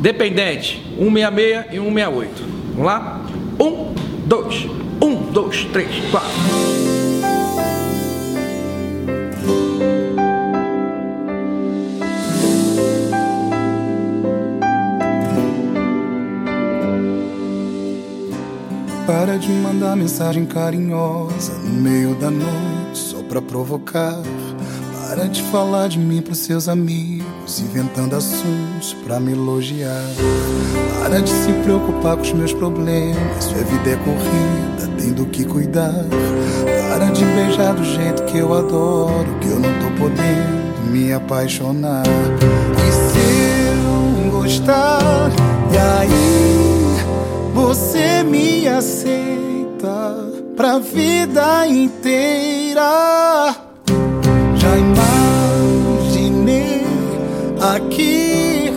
Dependente, 166 e 168. Vamos lá? 1, 2, 1, 2, 3, 4. Para de mandar mensagem carinhosa no meio da noite só pra provocar. Para de falar de mim pros seus amigos, inventando assuntos pra me elogiar. Para de se preocupar com os meus problemas, sua vida é corrida, tem do que cuidar. Para de beijar do jeito que eu adoro, que eu não tô podendo me apaixonar. E se eu gostar, e aí você me aceita pra vida inteira. Já imaginei aqui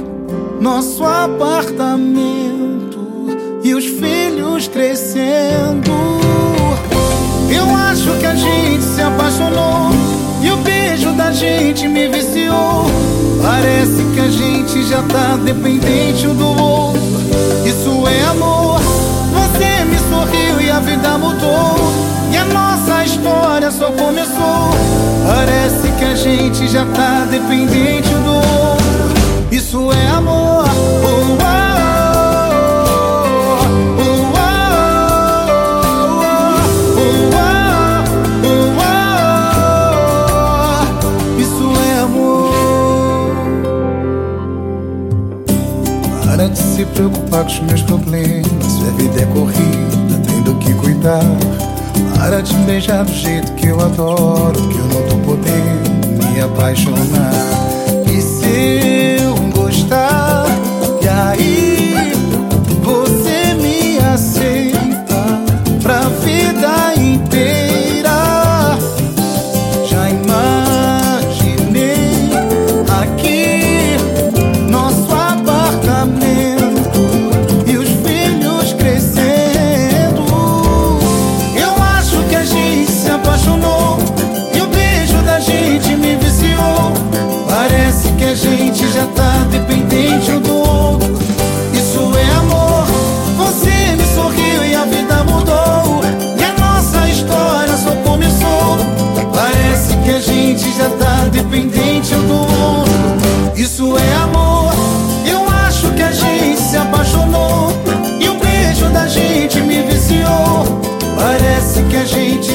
nosso apartamento e os filhos crescendo. Eu acho que a gente se apaixonou e o beijo da gente me viciou. Parece que a gente já tá dependente um do outro. Isso é amor. Você me sorriu e a vida mudou. E a nossa história só começou. Parece que a gente já tá dependente um do. Isso é amor. Isso é amor. Para de se preocupar com os meus problemas. Sua vida é corrida, tem do que cuidar. Para de beijar do jeito que eu adoro, que eu não tô podendo me apaixonar.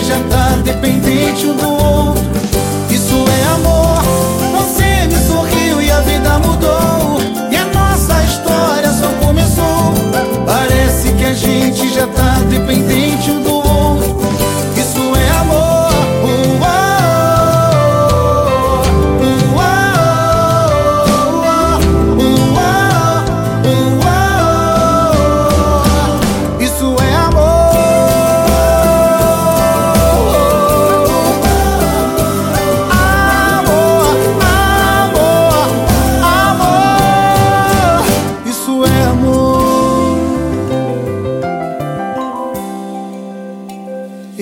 Já tá dependente um do outro.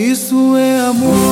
Isso é amor.